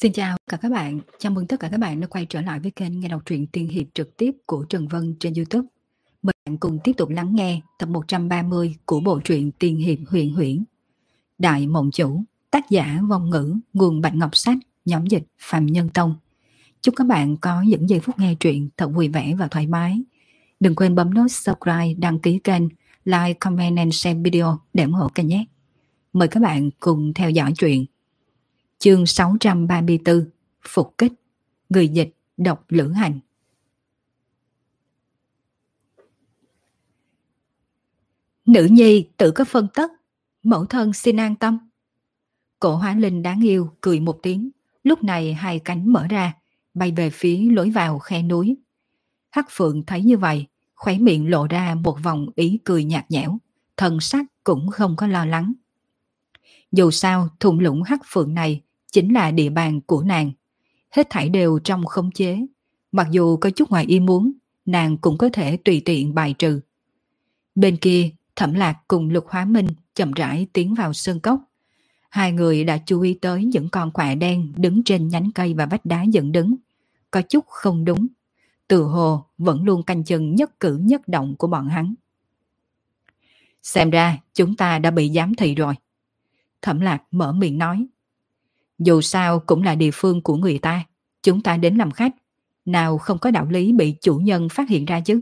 Xin chào tất cả các bạn, chào mừng tất cả các bạn đã quay trở lại với kênh nghe đọc truyện tiên hiệp trực tiếp của Trần Vân trên YouTube. Mời bạn cùng tiếp tục lắng nghe tập 130 của bộ truyện tiên hiệp huyền huyễn. Đại Mộng Chủ, tác giả vong ngữ, nguồn Bạch Ngọc Sách, nhóm dịch Phạm Nhân Tông. Chúc các bạn có những giây phút nghe truyện thật vui vẻ và thoải mái. Đừng quên bấm nút subscribe, đăng ký kênh, like, comment and share video để ủng hộ kênh nhé. Mời các bạn cùng theo dõi truyện Chương 634 Phục kích, Người dịch đọc lữ hành. Nữ nhi tự có phân tất, Mẫu thân xin an tâm. Cổ hóa linh đáng yêu cười một tiếng, Lúc này hai cánh mở ra, Bay về phía lối vào khe núi. Hắc Phượng thấy như vậy, Khóe miệng lộ ra một vòng ý cười nhạt nhẽo, Thần sắc cũng không có lo lắng. Dù sao thùng lũng Hắc Phượng này chính là địa bàn của nàng. Hết thảy đều trong khống chế. Mặc dù có chút ngoài ý muốn, nàng cũng có thể tùy tiện bài trừ. Bên kia, Thẩm Lạc cùng Lục Hóa Minh chậm rãi tiến vào sơn cốc. Hai người đã chú ý tới những con quạ đen đứng trên nhánh cây và vách đá dựng đứng. Có chút không đúng. Từ hồ vẫn luôn canh chừng nhất cử nhất động của bọn hắn. Xem ra chúng ta đã bị giám thị rồi. Thẩm Lạc mở miệng nói. Dù sao cũng là địa phương của người ta, chúng ta đến làm khách, nào không có đạo lý bị chủ nhân phát hiện ra chứ.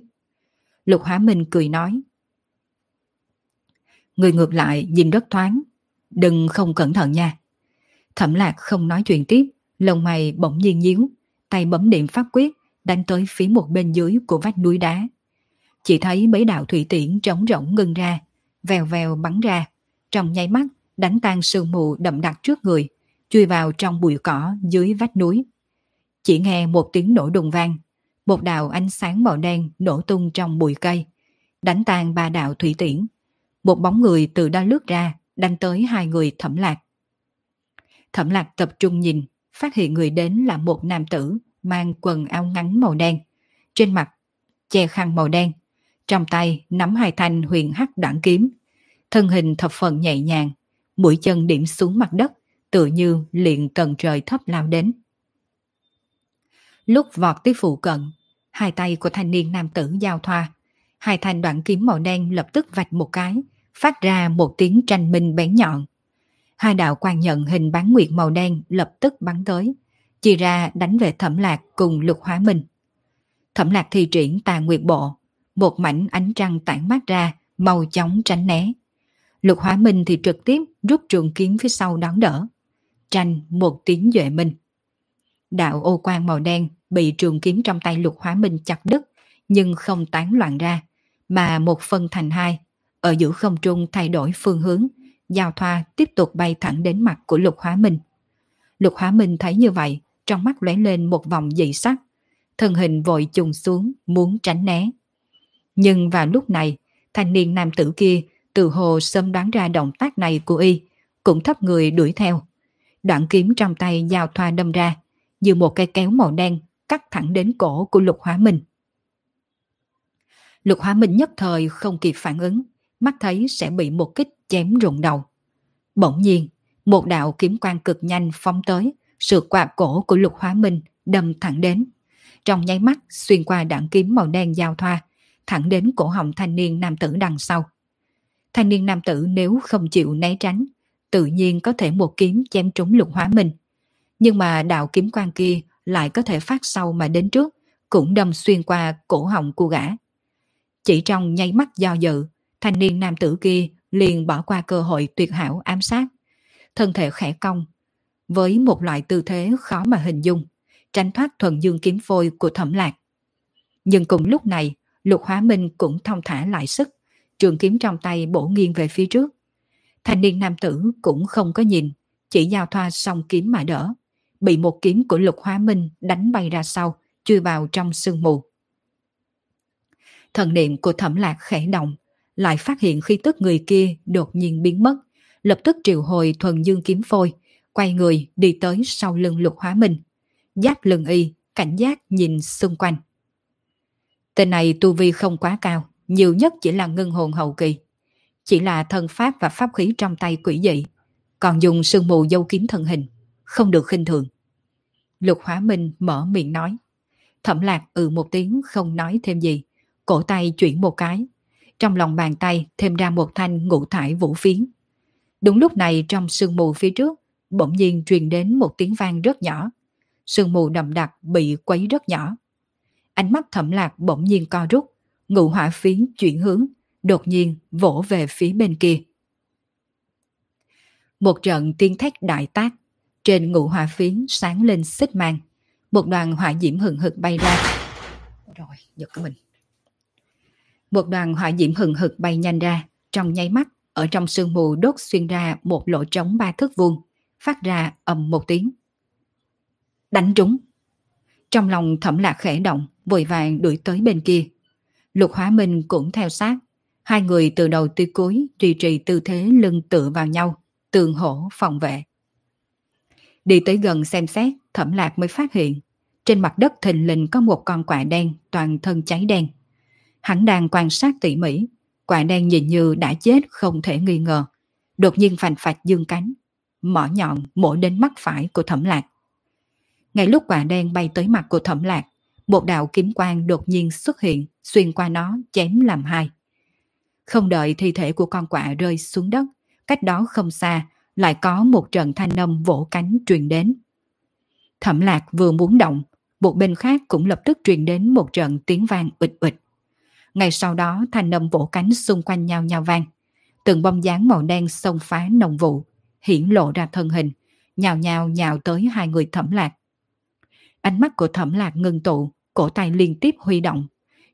Lục Hóa Minh cười nói. Người ngược lại nhìn rất thoáng, đừng không cẩn thận nha. Thẩm lạc không nói chuyện tiếp, lông mày bỗng nhiên nhíu, tay bấm điểm pháp quyết, đánh tới phía một bên dưới của vách núi đá. Chỉ thấy mấy đạo thủy tiễn trống rỗng ngưng ra, vèo vèo bắn ra, trong nháy mắt đánh tan sương mù đậm đặc trước người, chui vào trong bụi cỏ dưới vách núi. Chỉ nghe một tiếng nổ đùng vang, một đạo ánh sáng màu đen nổ tung trong bụi cây, đánh tan ba đạo thủy tiễn. Một bóng người từ đó lướt ra, đánh tới hai người thẩm lạc. Thẩm lạc tập trung nhìn, phát hiện người đến là một nam tử mang quần áo ngắn màu đen, trên mặt che khăn màu đen, trong tay nắm hai thanh huyền hắc đẳng kiếm, thân hình thập phần nhẹ nhàng, mũi chân điểm xuống mặt đất, tựa như liền cần trời thấp lao đến. Lúc vọt tới phụ cận, hai tay của thanh niên nam tử giao thoa, hai thanh đoạn kiếm màu đen lập tức vạch một cái, phát ra một tiếng tranh minh bén nhọn. Hai đạo quan nhận hình bán nguyệt màu đen lập tức bắn tới, chia ra đánh về thẩm lạc cùng lục hóa minh. Thẩm lạc thi triển tà nguyệt bộ, một mảnh ánh trăng tản mát ra, màu chóng tránh né. Lục hóa minh thì trực tiếp rút trường kiếm phía sau đón đỡ tranh một tiếng duệ minh. Đạo ô quan màu đen bị trường kiếm trong tay lục hóa minh chặt đứt, nhưng không tán loạn ra, mà một phân thành hai ở giữa không trung thay đổi phương hướng, giao thoa tiếp tục bay thẳng đến mặt của lục hóa minh. Lục hóa minh thấy như vậy, trong mắt lóe lên một vòng dị sắc thân hình vội trùng xuống, muốn tránh né. Nhưng vào lúc này, thanh niên nam tử kia từ hồ sớm đoán ra động tác này của y, cũng thấp người đuổi theo đoạn kiếm trong tay giao thoa đâm ra, như một cây kéo màu đen cắt thẳng đến cổ của Lục Hóa Minh. Lục Hóa Minh nhất thời không kịp phản ứng, mắt thấy sẽ bị một kích chém rụng đầu. Bỗng nhiên, một đạo kiếm quang cực nhanh phóng tới, sượt qua cổ của Lục Hóa Minh đâm thẳng đến. Trong nháy mắt xuyên qua đoạn kiếm màu đen giao thoa, thẳng đến cổ họng thanh niên nam tử đằng sau. Thanh niên nam tử nếu không chịu né tránh, tự nhiên có thể một kiếm chém trúng lục hóa minh. Nhưng mà đạo kiếm quan kia lại có thể phát sau mà đến trước, cũng đâm xuyên qua cổ họng của gã. Chỉ trong nháy mắt do dự, thanh niên nam tử kia liền bỏ qua cơ hội tuyệt hảo ám sát. Thân thể khẽ cong, với một loại tư thế khó mà hình dung, tránh thoát thuần dương kiếm phôi của thẩm lạc. Nhưng cùng lúc này, lục hóa minh cũng thông thả lại sức, trường kiếm trong tay bổ nghiêng về phía trước, Thanh niên nam tử cũng không có nhìn, chỉ giao thoa xong kiếm mà đỡ. Bị một kiếm của lục hóa minh đánh bay ra sau, chui vào trong sương mù. Thần niệm của thẩm lạc khẽ động, lại phát hiện khi tức người kia đột nhiên biến mất, lập tức triệu hồi thuần dương kiếm phôi, quay người đi tới sau lưng lục hóa minh. Giáp lưng y, cảnh giác nhìn xung quanh. Tên này tu vi không quá cao, nhiều nhất chỉ là ngân hồn hậu kỳ. Chỉ là thân pháp và pháp khí trong tay quỷ dị, còn dùng sương mù dâu kiếm thân hình, không được khinh thường. Lục Hóa Minh mở miệng nói. Thẩm lạc ừ một tiếng không nói thêm gì. Cổ tay chuyển một cái. Trong lòng bàn tay thêm ra một thanh ngũ thải vũ phiến. Đúng lúc này trong sương mù phía trước, bỗng nhiên truyền đến một tiếng vang rất nhỏ. Sương mù đậm đặc bị quấy rất nhỏ. Ánh mắt thẩm lạc bỗng nhiên co rút, ngũ hỏa phiến chuyển hướng, đột nhiên vỗ về phía bên kia. Một trận tiên thét đại tác, trên ngũ hỏa phiến sáng lên xích mang, một đoàn hỏa diễm hừng hực bay ra. Rồi, giật cái mình. Một đoàn hỏa diễm hừng hực bay nhanh ra, trong nháy mắt, ở trong sương mù đốt xuyên ra một lỗ trống ba thước vuông, phát ra ầm một tiếng. Đánh trúng. Trong lòng thẩm lạc khẽ động, vội vàng đuổi tới bên kia. Lục Hóa Minh cũng theo sát. Hai người từ đầu tới cuối duy trì tư thế lưng tựa vào nhau, tường hổ phòng vệ. Đi tới gần xem xét, thẩm lạc mới phát hiện. Trên mặt đất thình lình có một con quạ đen toàn thân cháy đen. Hắn đang quan sát tỉ mỉ. Quạ đen nhìn như đã chết không thể nghi ngờ. Đột nhiên phành phạch dương cánh. Mỏ nhọn mổ đến mắt phải của thẩm lạc. Ngay lúc quạ đen bay tới mặt của thẩm lạc, một đạo kiếm quang đột nhiên xuất hiện, xuyên qua nó chém làm hai. Không đợi thi thể của con quạ rơi xuống đất, cách đó không xa lại có một trận thanh âm vỗ cánh truyền đến. Thẩm lạc vừa muốn động, một bên khác cũng lập tức truyền đến một trận tiếng vang ụt ụt. Ngay sau đó thanh âm vỗ cánh xung quanh nhau nhau vang. Từng bông dáng màu đen xông phá nồng vụ, hiển lộ ra thân hình, nhào nhào nhào tới hai người thẩm lạc. Ánh mắt của thẩm lạc ngưng tụ, cổ tay liên tiếp huy động.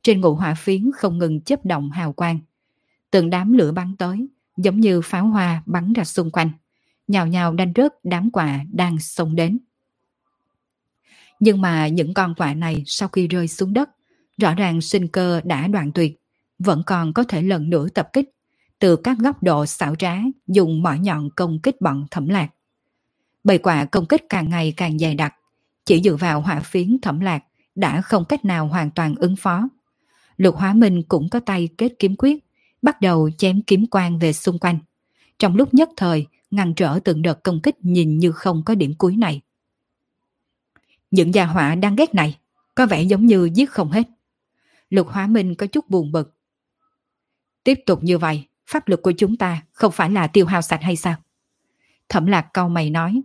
Trên ngụ hỏa phiến không ngừng chấp động hào quang. Từng đám lửa bắn tới, giống như pháo hoa bắn ra xung quanh. Nhào nhào đanh rớt đám quả đang xông đến. Nhưng mà những con quạ này sau khi rơi xuống đất, rõ ràng sinh cơ đã đoạn tuyệt, vẫn còn có thể lần nữa tập kích, từ các góc độ xảo trá dùng mỏ nhọn công kích bọn thẩm lạc. Bầy quạ công kích càng ngày càng dày đặc, chỉ dựa vào hỏa phiến thẩm lạc đã không cách nào hoàn toàn ứng phó. Lục Hóa Minh cũng có tay kết kiếm quyết, bắt đầu chém kiếm quang về xung quanh. Trong lúc nhất thời, ngăn trở từng đợt công kích nhìn như không có điểm cuối này. Những gia họa đang ghét này, có vẻ giống như giết không hết. Lục Hóa Minh có chút buồn bực. Tiếp tục như vậy, pháp lực của chúng ta không phải là tiêu hao sạch hay sao? Thẩm lạc câu mày nói.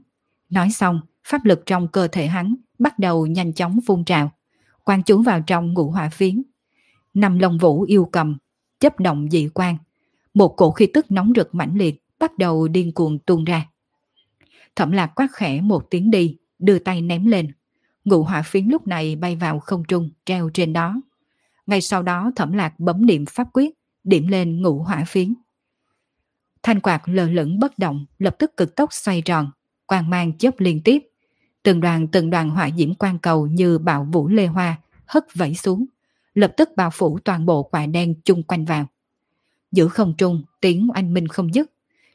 Nói xong, pháp lực trong cơ thể hắn bắt đầu nhanh chóng phun trào, quan chú vào trong ngũ hỏa phiến. Năm lông vũ yêu cầm, chấp động dị quan. Một cổ khí tức nóng rực mãnh liệt bắt đầu điên cuồng tuôn ra. Thẩm lạc quát khẽ một tiếng đi, đưa tay ném lên. Ngũ hỏa phiến lúc này bay vào không trung, treo trên đó. Ngay sau đó thẩm lạc bấm niệm pháp quyết, điểm lên ngũ hỏa phiến. Thanh quạt lờ lửng bất động, lập tức cực tốc xoay tròn, quang mang chớp liên tiếp. Từng đoàn từng đoàn hỏa diễm quang cầu như bạo vũ lê hoa, hất vẫy xuống, lập tức bao phủ toàn bộ quả đen chung quanh vào. Giữa không trung, tiếng oanh minh không dứt.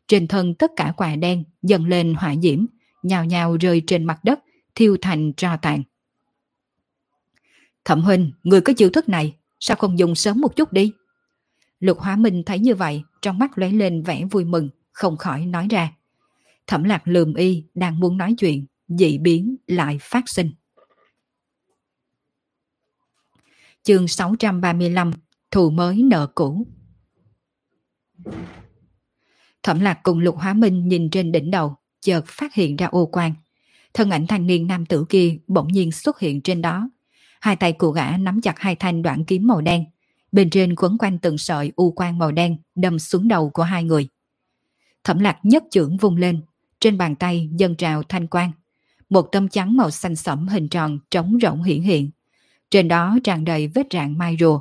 Trên thân tất cả quả đen dần lên hỏa diễm, nhào nhào rơi trên mặt đất, thiêu thành tro tàn. Thẩm huynh, người có chiêu thức này, sao không dùng sớm một chút đi? Lục Hóa Minh thấy như vậy, trong mắt lóe lên vẻ vui mừng, không khỏi nói ra. Thẩm lạc lườm y, đang muốn nói chuyện, dị biến lại phát sinh. Chương 635 Thù mới nợ cũ Thẩm lạc cùng Lục Hóa Minh nhìn trên đỉnh đầu, chợt phát hiện ra ô quan. Thân ảnh thanh niên nam tử kia bỗng nhiên xuất hiện trên đó. Hai tay của gã nắm chặt hai thanh đoạn kiếm màu đen. Bên trên quấn quanh từng sợi u quan màu đen đâm xuống đầu của hai người. Thẩm lạc nhất trưởng vung lên, trên bàn tay dâng trào thanh quang. Một tâm trắng màu xanh sẫm hình tròn trống rỗng hiển hiện. Trên đó tràn đầy vết rạn mai rùa.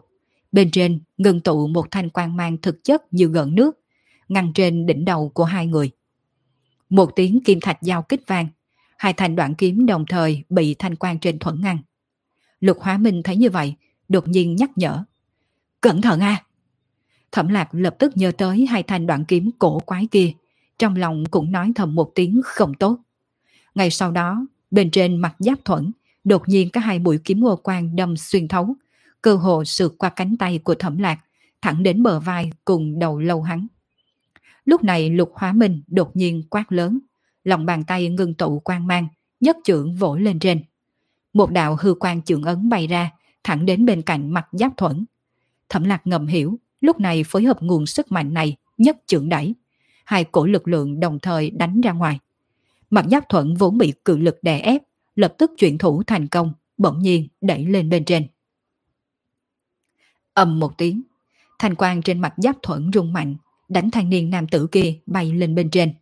Bên trên ngưng tụ một thanh quang mang thực chất như gợn nước, ngăn trên đỉnh đầu của hai người. Một tiếng kim thạch giao kích vang, hai thanh đoạn kiếm đồng thời bị thanh quang trên thuẫn ngăn. Lục Hóa Minh thấy như vậy, đột nhiên nhắc nhở. Cẩn thận a! Thẩm lạc lập tức nhớ tới hai thanh đoạn kiếm cổ quái kia, trong lòng cũng nói thầm một tiếng không tốt. Ngay sau đó, bên trên mặt giáp thuẫn, đột nhiên có hai mũi kiếm ngô quang đâm xuyên thấu, cơ hồ sượt qua cánh tay của thẩm lạc, thẳng đến bờ vai cùng đầu lâu hắn. Lúc này lục hóa minh đột nhiên quát lớn, lòng bàn tay ngưng tụ quang mang, nhất trưởng vỗ lên trên, Một đạo hư quang trường ấn bay ra, thẳng đến bên cạnh mặt giáp thuẫn. Thẩm lạc ngầm hiểu, lúc này phối hợp nguồn sức mạnh này, nhất trưởng đẩy. Hai cổ lực lượng đồng thời đánh ra ngoài. Mặt giáp thuẫn vốn bị cự lực đè ép, lập tức chuyển thủ thành công, bỗng nhiên đẩy lên bên trên. ầm một tiếng, thanh quang trên mặt giáp thuẫn rung mạnh, đánh thanh niên nam tử kia bay lên bên trên.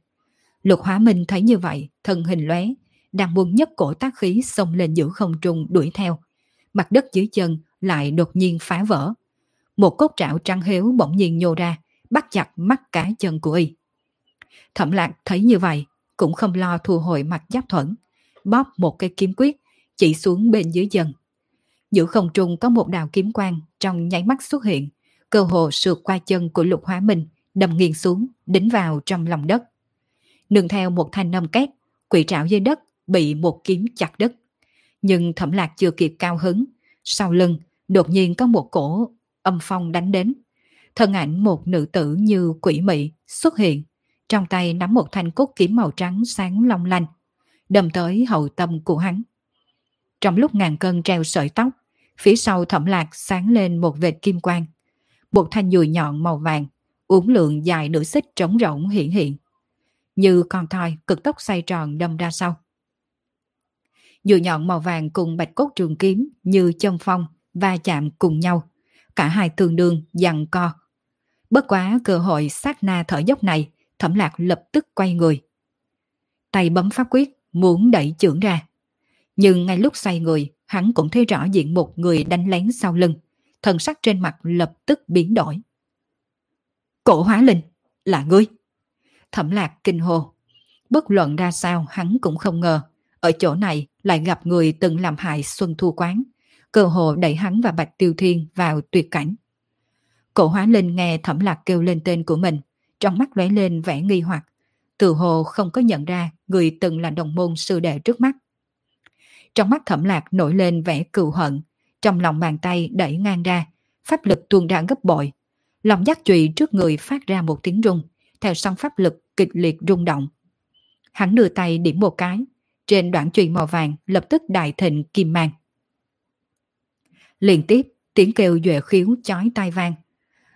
Lục hóa minh thấy như vậy, thân hình lóe, đang buông nhất cổ tác khí xông lên giữa không trung đuổi theo. Mặt đất dưới chân lại đột nhiên phá vỡ. Một cốt trảo trăng hiếu bỗng nhiên nhô ra, bắt chặt mắt cá chân của y. Thẩm lạc thấy như vậy, cũng không lo thu hồi mặt giáp thuẫn, bóp một cây kiếm quyết, chỉ xuống bên dưới dần. Giữa không trung có một đạo kiếm quang trong nháy mắt xuất hiện, cơ hồ sượt qua chân của lục hóa minh, đầm nghiêng xuống, đính vào trong lòng đất. Nương theo một thanh âm két, quỷ trảo dưới đất bị một kiếm chặt đứt. Nhưng thẩm lạc chưa kịp cao hứng, sau lưng đột nhiên có một cổ âm phong đánh đến. Thân ảnh một nữ tử như quỷ mị xuất hiện, trong tay nắm một thanh cốt kiếm màu trắng sáng long lanh, đâm tới hậu tâm của hắn. Trong lúc ngàn cân treo sợi tóc, phía sau thẩm lạc sáng lên một vệt kim quang. Một thanh dùi nhọn màu vàng, uống lượng dài nửa xích trống rỗng hiện hiện. Như con thoi cực tốc xoay tròn đâm ra sau. Dùi nhọn màu vàng cùng bạch cốt trường kiếm như châm phong va chạm cùng nhau. Cả hai tương đương dằn co. Bất quá cơ hội sát na thở dốc này, thẩm lạc lập tức quay người. Tay bấm pháp quyết, muốn đẩy trưởng ra. Nhưng ngay lúc xoay người, hắn cũng thấy rõ diện một người đánh lén sau lưng. Thần sắc trên mặt lập tức biến đổi. Cổ hóa linh, là ngươi. Thẩm lạc kinh hồ. Bất luận ra sao hắn cũng không ngờ. Ở chỗ này lại gặp người từng làm hại Xuân Thu Quán. Cơ hồ đẩy hắn và Bạch Tiêu Thiên vào tuyệt cảnh. Cổ hóa linh nghe thẩm lạc kêu lên tên của mình. Trong mắt lóe lên vẻ nghi hoặc. Từ hồ không có nhận ra người từng là đồng môn sư đệ trước mắt. Trong mắt thẩm lạc nổi lên vẻ cừu hận, trong lòng bàn tay đẩy ngang ra, pháp lực tuôn ra gấp bội. Lòng giác trụy trước người phát ra một tiếng rung, theo song pháp lực kịch liệt rung động. Hắn đưa tay điểm một cái, trên đoạn trụy màu vàng lập tức đại thịnh kim mang. Liên tiếp, tiếng kêu duệ khiếu chói tai vang.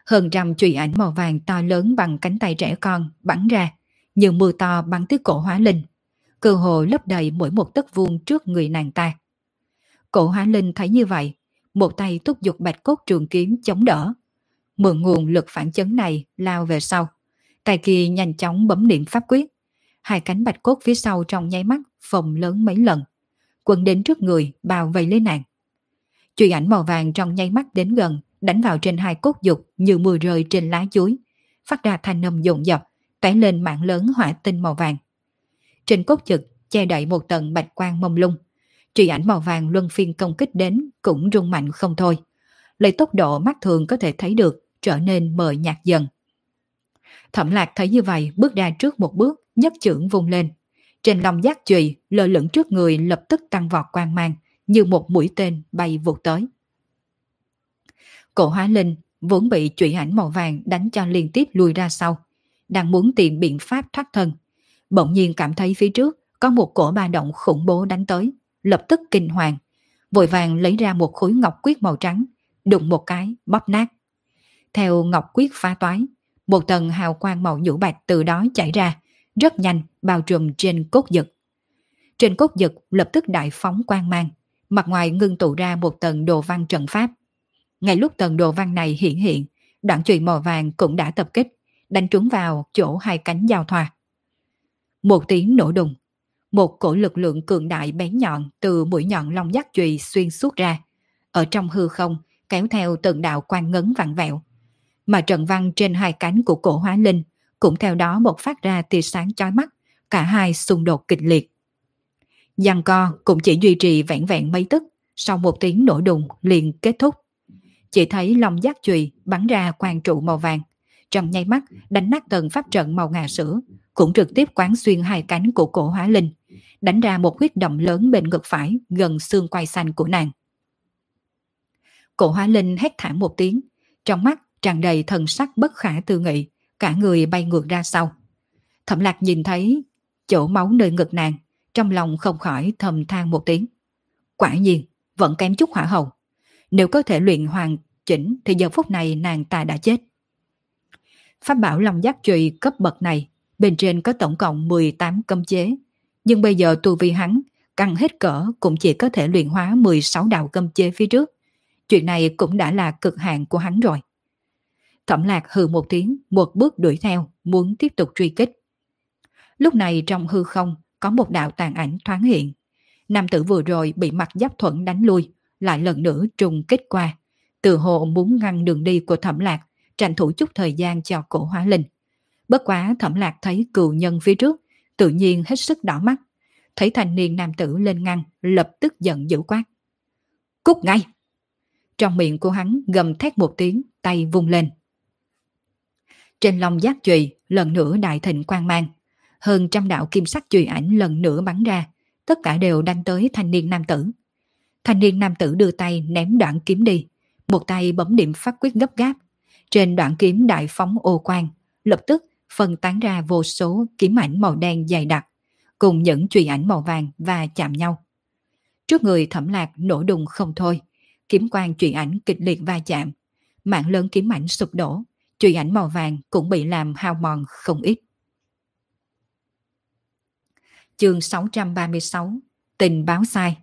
Hơn trăm trụy ảnh màu vàng to lớn bằng cánh tay trẻ con bắn ra, như mưa to bắn tới cổ hóa linh. Cơ hồ lấp đầy mỗi một tấc vuông trước người nàng ta. Cổ hóa linh thấy như vậy, một tay thúc giục bạch cốt trường kiếm chống đỡ. Mượn nguồn lực phản chấn này lao về sau. Tay kia nhanh chóng bấm niệm pháp quyết. Hai cánh bạch cốt phía sau trong nháy mắt phồng lớn mấy lần. Quân đến trước người bao vây lấy nàng. Chùy ảnh màu vàng trong nháy mắt đến gần, đánh vào trên hai cốt dục như mưa rơi trên lá chuối, phát ra thanh âm dồn dập, tỏa lên mạng lớn hỏa tinh màu vàng. Trên cốt trực che đậy một tầng bạch quang mông lung, trì ảnh màu vàng luân phiên công kích đến cũng rung mạnh không thôi. Lấy tốc độ mắt thường có thể thấy được trở nên mờ nhạt dần. Thẩm lạc thấy như vậy bước ra trước một bước, nhất trưởng vung lên. Trên lòng giác chùy lơ lửng trước người lập tức tăng vọt quang mang, như một mũi tên bay vụt tới. Cổ hóa linh vốn bị trụy ảnh màu vàng đánh cho liên tiếp lùi ra sau, đang muốn tìm biện pháp thoát thân. Bỗng nhiên cảm thấy phía trước có một cổ ba động khủng bố đánh tới, lập tức kinh hoàng, vội vàng lấy ra một khối ngọc quyết màu trắng, đụng một cái, bóp nát. Theo ngọc quyết phá toái, một tầng hào quang màu nhũ bạch từ đó chảy ra, rất nhanh bao trùm trên cốt dực. Trên cốt dực lập tức đại phóng quang mang, mặt ngoài ngưng tụ ra một tầng đồ văn trận pháp. Ngay lúc tầng đồ văn này hiện hiện, đoạn trụy màu vàng cũng đã tập kích, đánh trúng vào chỗ hai cánh giao thoa. Một tiếng nổ đùng, một cổ lực lượng cường đại bén nhọn từ mũi nhọn long giác chùy xuyên suốt ra. Ở trong hư không, kéo theo từng đạo quang ngấn vặn vẹo. Mà trận văn trên hai cánh của cổ hóa linh cũng theo đó một phát ra tia sáng chói mắt, cả hai xung đột kịch liệt. Giằng co cũng chỉ duy trì vẹn vẹn mấy tức, sau một tiếng nổ đùng liền kết thúc. Chỉ thấy long giác chùy bắn ra quang trụ màu vàng, trong nháy mắt đánh nát tầng pháp trận màu ngà sữa, cũng trực tiếp quán xuyên hai cánh của cổ hóa linh, đánh ra một huyết động lớn bên ngực phải gần xương quai xanh của nàng. Cổ hóa linh hét thảm một tiếng, trong mắt tràn đầy thần sắc bất khả tư nghị, cả người bay ngược ra sau. Thẩm lạc nhìn thấy chỗ máu nơi ngực nàng, trong lòng không khỏi thầm than một tiếng. Quả nhiên, vẫn kém chút hỏa hầu Nếu có thể luyện hoàn chỉnh thì giờ phút này nàng ta đã chết. Pháp bảo Long Giác Trụy cấp bậc này, bên trên có tổng cộng 18 cấm chế. Nhưng bây giờ tu vi hắn, căng hết cỡ cũng chỉ có thể luyện hóa 16 đạo cấm chế phía trước. Chuyện này cũng đã là cực hạn của hắn rồi. Thẩm lạc hừ một tiếng, một bước đuổi theo, muốn tiếp tục truy kích. Lúc này trong hư không, có một đạo tàn ảnh thoáng hiện. Nam tử vừa rồi bị mặt giáp thuận đánh lui, lại lần nữa trùng kích qua. Từ hộ muốn ngăn đường đi của thẩm lạc, tranh thủ chút thời gian cho cổ hóa linh. Bất quá thẩm lạc thấy cựu nhân phía trước, tự nhiên hết sức đỏ mắt. Thấy thanh niên nam tử lên ngăn, lập tức giận dữ quát. Cút ngay! Trong miệng của hắn gầm thét một tiếng, tay vung lên. Trên lòng giác chùy lần nữa đại thịnh quang mang. Hơn trăm đạo kim sắc chùy ảnh lần nữa bắn ra, tất cả đều đánh tới thanh niên nam tử. Thanh niên nam tử đưa tay ném đoạn kiếm đi, một tay bấm điểm phát quyết gấp gáp. Trên đoạn kiếm đại phóng ô quang, lập tức phân tán ra vô số kiếm ảnh màu đen dày đặc, cùng những chùy ảnh màu vàng và chạm nhau. Trước người thẩm lạc nổ đùng không thôi, kiếm quang chùy ảnh kịch liệt va chạm, mạng lớn kiếm ảnh sụp đổ, chùy ảnh màu vàng cũng bị làm hao mòn không ít. Chương 636 Tình báo sai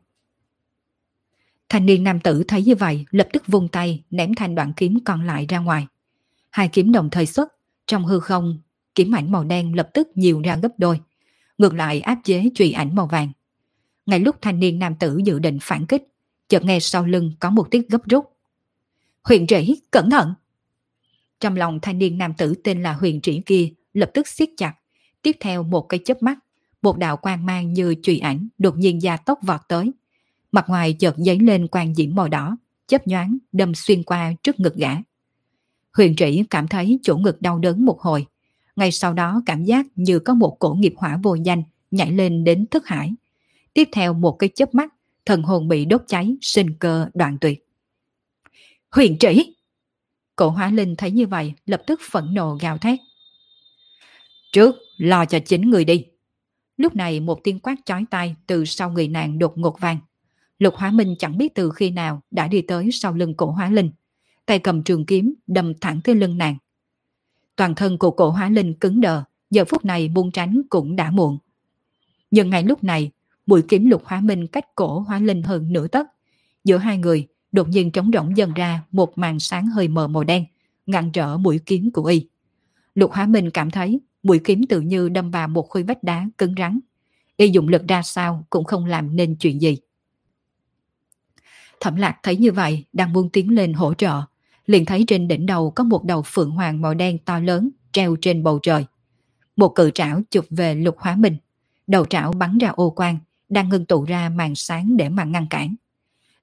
Thanh niên nam tử thấy như vậy lập tức vung tay ném thanh đoạn kiếm còn lại ra ngoài. Hai kiếm đồng thời xuất, trong hư không, kiếm ảnh màu đen lập tức nhiều ra gấp đôi. Ngược lại áp chế trùy ảnh màu vàng. Ngay lúc thanh niên nam tử dự định phản kích, chợt nghe sau lưng có một tiếng gấp rút. Huyền trĩ, cẩn thận! Trong lòng thanh niên nam tử tên là huyền trĩ kia lập tức siết chặt. Tiếp theo một cái chớp mắt, một đạo quang mang như trùy ảnh đột nhiên gia tốc vọt tới. Mặt ngoài chợt dấy lên quang diễm màu đỏ, chớp nhoáng đâm xuyên qua trước ngực gã. Huyền trĩ cảm thấy chỗ ngực đau đớn một hồi. Ngay sau đó cảm giác như có một cổ nghiệp hỏa vô danh nhảy lên đến thức hải. Tiếp theo một cái chớp mắt, thần hồn bị đốt cháy, sinh cơ đoạn tuyệt. Huyền trĩ! Cổ hóa linh thấy như vậy lập tức phẫn nộ gào thét. Trước, lo cho chính người đi. Lúc này một tiếng quát chói tai từ sau người nàng đột ngột vang. Lục Hóa Minh chẳng biết từ khi nào đã đi tới sau lưng cổ hóa linh. Tay cầm trường kiếm đâm thẳng tới lưng nàng. Toàn thân của cổ hóa linh cứng đờ, giờ phút này buông tránh cũng đã muộn. Nhưng ngay lúc này, mũi kiếm lục hóa minh cách cổ hóa linh hơn nửa tấc. Giữa hai người, đột nhiên trống rỗng dần ra một màn sáng hơi mờ màu đen, ngăn trở mũi kiếm của y. Lục hóa minh cảm thấy mũi kiếm tự như đâm vào một khối vách đá cứng rắn. Y dùng lực ra sao cũng không làm nên chuyện gì. Thẩm lạc thấy như vậy, đang buông tiếng lên hỗ trợ, liền thấy trên đỉnh đầu có một đầu phượng hoàng màu đen to lớn treo trên bầu trời. Một cự trảo chụp về lục hóa minh. Đầu trảo bắn ra ô quang, đang ngưng tụ ra màn sáng để mà ngăn cản.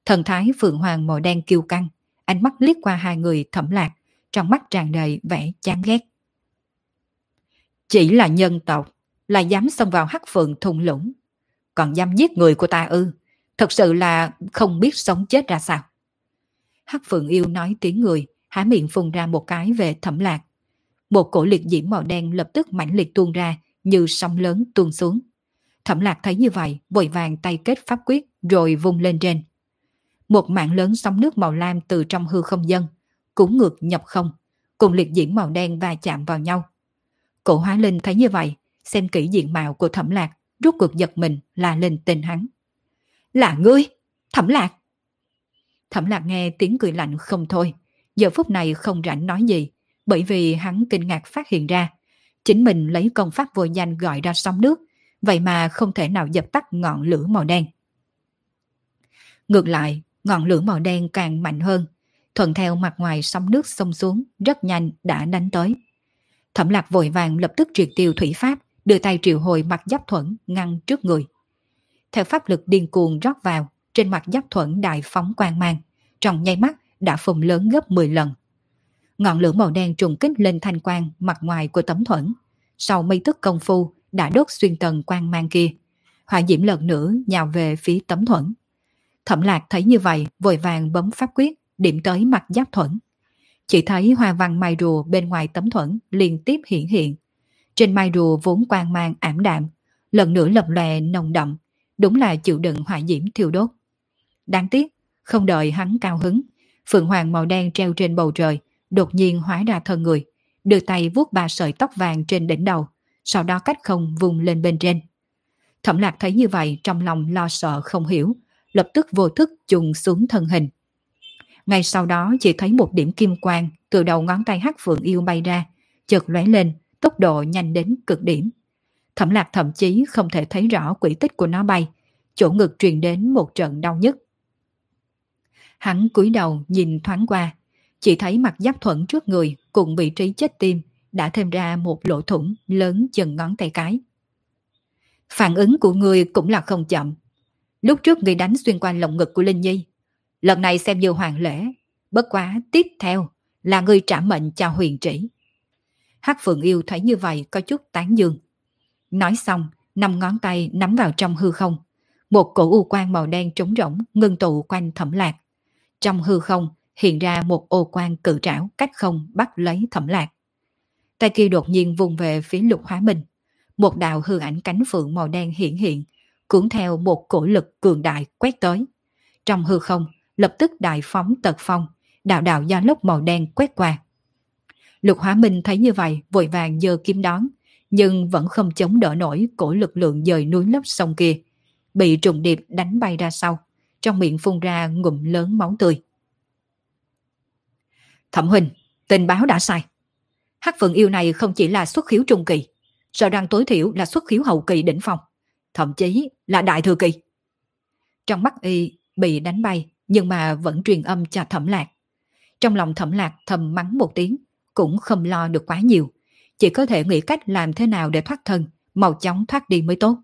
Thần thái phượng hoàng màu đen kiêu căng, ánh mắt liếc qua hai người thẩm lạc, trong mắt tràn đầy vẻ chán ghét. Chỉ là nhân tộc, là dám xông vào hắc phượng thùng lũng. Còn dám giết người của ta ư, thật sự là không biết sống chết ra sao. Hắc phượng yêu nói tiếng người, há miệng phun ra một cái về thẩm lạc. Một cổ liệt diễm màu đen lập tức mãnh liệt tuôn ra như sóng lớn tuôn xuống. Thẩm lạc thấy như vậy, vội vàng tay kết pháp quyết rồi vung lên trên. Một mạng lớn sóng nước màu lam từ trong hư không dân, cũng ngược nhập không, cùng liệt diễm màu đen va chạm vào nhau. Cổ hóa linh thấy như vậy, xem kỹ diện mạo của thẩm lạc, rút cuộc giật mình là lên tên hắn. Là ngươi, thẩm lạc. Thẩm lạc nghe tiếng cười lạnh không thôi, giờ phút này không rảnh nói gì, bởi vì hắn kinh ngạc phát hiện ra, chính mình lấy công pháp vô danh gọi ra sóng nước, vậy mà không thể nào dập tắt ngọn lửa màu đen. Ngược lại, ngọn lửa màu đen càng mạnh hơn, thuận theo mặt ngoài sóng nước xông xuống, rất nhanh đã đánh tới. Thẩm lạc vội vàng lập tức triệt tiêu thủy pháp, đưa tay triệu hồi mặt giáp thuẫn ngăn trước người. Theo pháp lực điên cuồng rót vào, trên mặt giáp thuẫn đại phóng quang mang, trong nháy mắt đã phùng lớn gấp 10 lần. Ngọn lửa màu đen trùng kích lên thanh quang mặt ngoài của tấm thuẫn. Sau mấy tức công phu đã đốt xuyên tầng quang mang kia. Hỏa diễm lần nữa nhào về phía tấm thuẫn. Thẩm lạc thấy như vậy, vội vàng bấm pháp quyết, điểm tới mặt giáp thuẫn. Chỉ thấy hoa văn mai rùa bên ngoài tấm thuẫn liên tiếp hiện hiện. Trên mai rùa vốn quang mang ảm đạm, lần nữa lập lòe nồng đậm, đúng là chịu đựng hỏa diễm thiêu đốt. Đáng tiếc, không đợi hắn cao hứng, phượng hoàng màu đen treo trên bầu trời, đột nhiên hóa ra thân người, đưa tay vuốt ba sợi tóc vàng trên đỉnh đầu, sau đó cách không vùng lên bên trên. Thẩm lạc thấy như vậy trong lòng lo sợ không hiểu, lập tức vô thức trùng xuống thân hình. Ngay sau đó chỉ thấy một điểm kim quang từ đầu ngón tay hắc phượng yêu bay ra, chợt lóe lên, tốc độ nhanh đến cực điểm. Thẩm lạc thậm chí không thể thấy rõ quỹ tích của nó bay, chỗ ngực truyền đến một trận đau nhức. Hắn cúi đầu nhìn thoáng qua, chỉ thấy mặt giáp thuận trước người cùng vị trí chết tim đã thêm ra một lỗ thủng lớn chừng ngón tay cái. Phản ứng của người cũng là không chậm. Lúc trước người đánh xuyên qua lồng ngực của Linh Nhi. Lần này xem như hoàng lễ. Bất quá tiếp theo là người trả mệnh cho huyền trĩ. Hắc Phượng Yêu thấy như vậy có chút tán dương. Nói xong, năm ngón tay nắm vào trong hư không. Một cổ u quang màu đen trống rỗng ngưng tụ quanh thẩm lạc. Trong hư không hiện ra một ô quan cự trảo cách không bắt lấy thẩm lạc. Tay kia đột nhiên vùng về phía lục hóa minh. Một đạo hư ảnh cánh phượng màu đen hiện hiện, cuốn theo một cổ lực cường đại quét tới. Trong hư không, lập tức đại phóng tật phong, đạo đạo do lốc màu đen quét qua. Lục Hóa Minh thấy như vậy, vội vàng giơ kiếm đón, nhưng vẫn không chống đỡ nổi cổ lực lượng dời núi lấp sông kia, bị trùng điệp đánh bay ra sau, trong miệng phun ra ngụm lớn máu tươi. Thẩm Huỳnh, tình báo đã sai. Hắc Phượng Yêu này không chỉ là xuất khiếu trung kỳ, sợ rằng tối thiểu là xuất khiếu hậu kỳ đỉnh phong, thậm chí là đại thừa kỳ. Trong mắt y bị đánh bay, nhưng mà vẫn truyền âm cho thẩm lạc. Trong lòng thẩm lạc thầm mắng một tiếng, cũng không lo được quá nhiều, chỉ có thể nghĩ cách làm thế nào để thoát thân, mau chóng thoát đi mới tốt.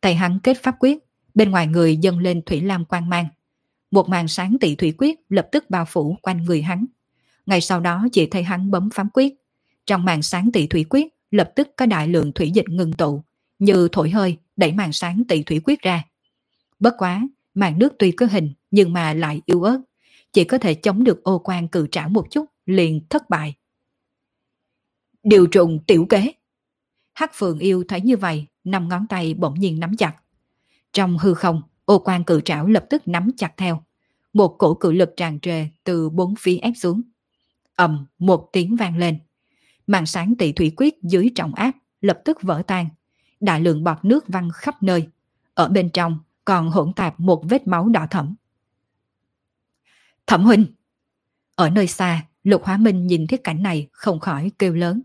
Tay hắn kết pháp quyết, bên ngoài người dâng lên thủy lam quang mang. Một màn sáng tỷ thủy quyết lập tức bao phủ quanh người hắn. Ngay sau đó chỉ thấy hắn bấm phám quyết. Trong màn sáng tỷ thủy quyết lập tức có đại lượng thủy dịch ngừng tụ, như thổi hơi đẩy màn sáng tỷ thủy quyết ra. Bất quá, màn nước tuy có hình nhưng mà lại yếu ớt, chỉ có thể chống được ô quan cự trảo một chút liền thất bại. Điều trùng tiểu kế. Hắc phượng yêu thấy như vậy, năm ngón tay bỗng nhiên nắm chặt. Trong hư không, ô quan cự trảo lập tức nắm chặt theo. Một cổ cự lực tràn trề từ bốn phía ép xuống. ầm một tiếng vang lên. Màn sáng tỷ thủy quyết dưới trọng áp lập tức vỡ tan. Đại lượng bọt nước văng khắp nơi. Ở bên trong còn hỗn tạp một vết máu đỏ thẫm. Thẩm huynh! Ở nơi xa, Lục Hóa Minh nhìn thấy cảnh này không khỏi kêu lớn.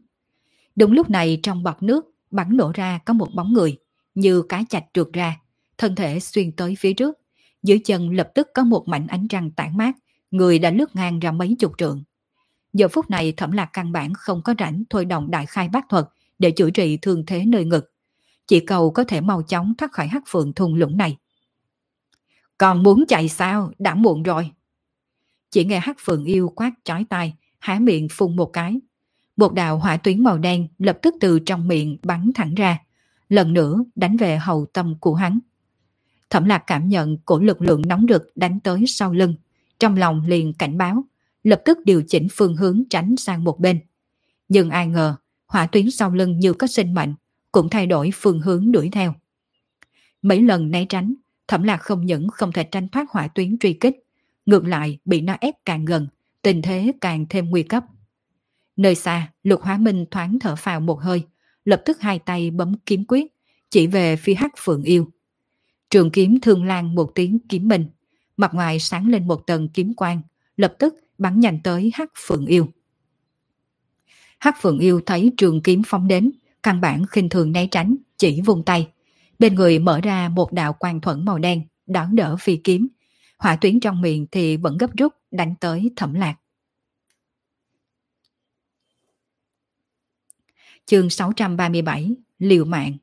Đúng lúc này trong bọt nước bắn nổ ra có một bóng người, như cá chạch trượt ra, thân thể xuyên tới phía trước. Dưới chân lập tức có một mảnh ánh trăng tản mát, người đã lướt ngang ra mấy chục trượng. Giờ phút này thẩm lạc căn bản không có rảnh thôi động đại khai bác thuật để chữa trị thương thế nơi ngực. Chỉ cầu có thể mau chóng thoát khỏi hắc phượng thùng lũng này. Còn muốn chạy sao? Đã muộn rồi. Chỉ nghe hắc phượng yêu quát chói tai, há miệng phun một cái. Một đạo hỏa tuyến màu đen lập tức từ trong miệng bắn thẳng ra, lần nữa đánh về hầu tâm của hắn. Thẩm lạc cảm nhận cổ lực lượng nóng rực đánh tới sau lưng, trong lòng liền cảnh báo, lập tức điều chỉnh phương hướng tránh sang một bên. Nhưng ai ngờ, hỏa tuyến sau lưng như có sinh mệnh, cũng thay đổi phương hướng đuổi theo. Mấy lần né tránh, thẩm lạc không những không thể tranh thoát hỏa tuyến truy kích, ngược lại bị nó ép càng gần, tình thế càng thêm nguy cấp. Nơi xa, lục hóa minh thoáng thở phào một hơi, lập tức hai tay bấm kiếm quyết, chỉ về phía hắc phượng yêu. Trường kiếm thương lan một tiếng kiếm mình, mặt ngoài sáng lên một tầng kiếm quang, lập tức bắn nhanh tới hắc phượng yêu. Hắc phượng yêu thấy trường kiếm phóng đến, căn bản khinh thường né tránh, chỉ vung tay. Bên người mở ra một đạo quang thuẫn màu đen, đón đỡ phi kiếm. Hỏa tuyến trong miệng thì vẫn gấp rút đánh tới thẩm lạc. Chương 637 Liều mạng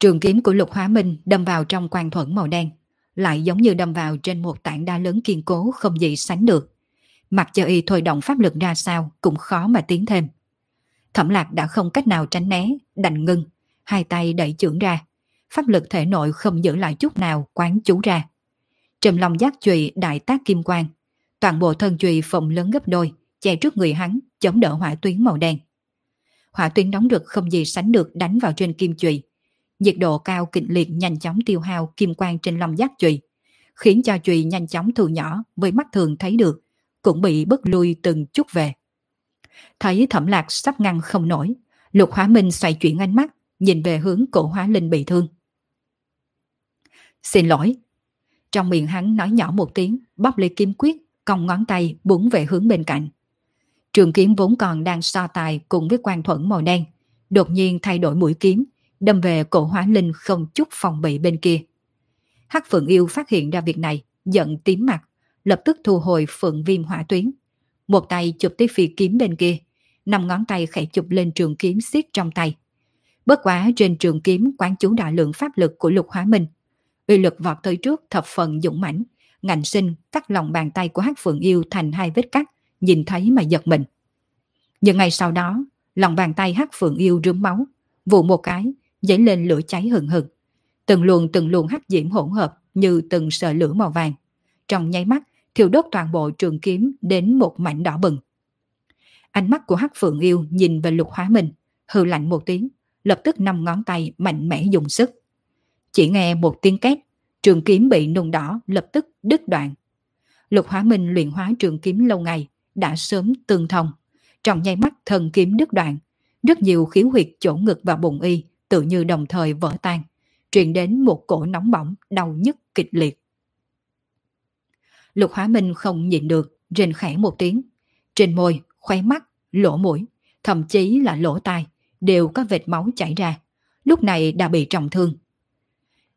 Trường kiếm của Lục Hóa Minh đâm vào trong quang thuẫn màu đen, lại giống như đâm vào trên một tảng đá lớn kiên cố không gì sánh được. Mặc cho y thôi động pháp lực ra sao cũng khó mà tiến thêm. Thẩm lạc đã không cách nào tránh né, đành ngưng, hai tay đẩy chưởng ra. Pháp lực thể nội không giữ lại chút nào quán chú ra. Trầm lòng giác trụy đại tác kim quang. Toàn bộ thân trụy phồng lớn gấp đôi, che trước người hắn, chống đỡ hỏa tuyến màu đen. Hỏa tuyến nóng rực không gì sánh được đánh vào trên kim trụy nhiệt độ cao kịch liệt nhanh chóng tiêu hao kim quang trên lòng giác chùy, khiến cho chùy nhanh chóng thu nhỏ với mắt thường thấy được, cũng bị bức lui từng chút về. Thấy thẩm lạc sắp ngăn không nổi, lục hóa minh xoay chuyển ánh mắt, nhìn về hướng cổ hóa linh bị thương. Xin lỗi. Trong miệng hắn nói nhỏ một tiếng, bóp lấy kim quyết, cong ngón tay búng về hướng bên cạnh. Trường kiếm vốn còn đang so tài cùng với quan thuẫn màu đen, đột nhiên thay đổi mũi kiếm, đâm về cổ hóa linh không chút phòng bị bên kia. Hắc Phượng Yêu phát hiện ra việc này, giận tím mặt, lập tức thu hồi phượng viêm hỏa tuyến. Một tay chụp tới phi kiếm bên kia, năm ngón tay khẽ chụp lên trường kiếm siết trong tay. Bất quá trên trường kiếm quán chú đại lượng pháp lực của lục hóa minh. Uy lực vọt tới trước thập phần dũng mãnh, ngạnh sinh cắt lòng bàn tay của Hắc Phượng Yêu thành hai vết cắt, nhìn thấy mà giật mình. Nhưng ngày sau đó, lòng bàn tay Hắc Phượng Yêu rướm máu, vụ một cái, dấy lên lửa cháy hừng hực. Từng luồng từng luồng hắc diễm hỗn hợp như từng sợi lửa màu vàng. Trong nháy mắt, thiêu đốt toàn bộ trường kiếm đến một mảnh đỏ bừng. Ánh mắt của Hắc Phượng Yêu nhìn về Lục Hóa Minh, hư lạnh một tiếng, lập tức năm ngón tay mạnh mẽ dùng sức. Chỉ nghe một tiếng két, trường kiếm bị nung đỏ lập tức đứt đoạn. Lục Hóa Minh luyện hóa trường kiếm lâu ngày, đã sớm tương thông. Trong nháy mắt thần kiếm đứt đoạn, rất nhiều khiếu huyệt chỗ ngực và bụng y tự như đồng thời vỡ tan, truyền đến một cổ nóng bỏng, đau nhức kịch liệt. Lục Hóa Minh không nhịn được, rên khẽ một tiếng. Trên môi, khóe mắt, lỗ mũi, thậm chí là lỗ tai, đều có vệt máu chảy ra. Lúc này đã bị trọng thương.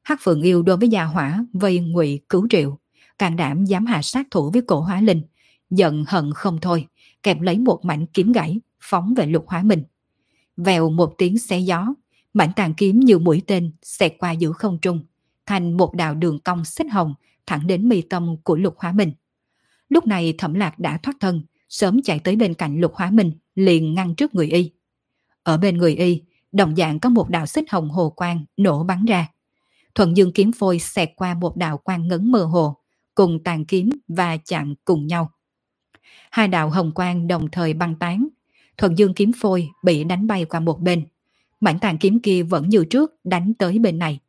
Hắc Phượng Yêu đối với gia hỏa vây ngụy cứu triệu, càng đảm dám hạ sát thủ với cổ hóa linh, giận hận không thôi, kẹp lấy một mảnh kiếm gãy, phóng về lục hóa minh. Vèo một tiếng xé gió, mảnh tàn kiếm như mũi tên xẹt qua giữa không trung, thành một đạo đường cong xích hồng thẳng đến mi tâm của lục hóa minh. Lúc này thẩm lạc đã thoát thân, sớm chạy tới bên cạnh lục hóa minh, liền ngăn trước người y. Ở bên người y, đồng dạng có một đạo xích hồng hồ quang nổ bắn ra. Thuận dương kiếm phôi xẹt qua một đạo quang ngấn mơ hồ, cùng tàn kiếm và chạm cùng nhau. Hai đạo hồng quang đồng thời băng tán. Thuận dương kiếm phôi bị đánh bay qua một bên. Mảnh tàn kiếm kia vẫn như trước đánh tới bên này.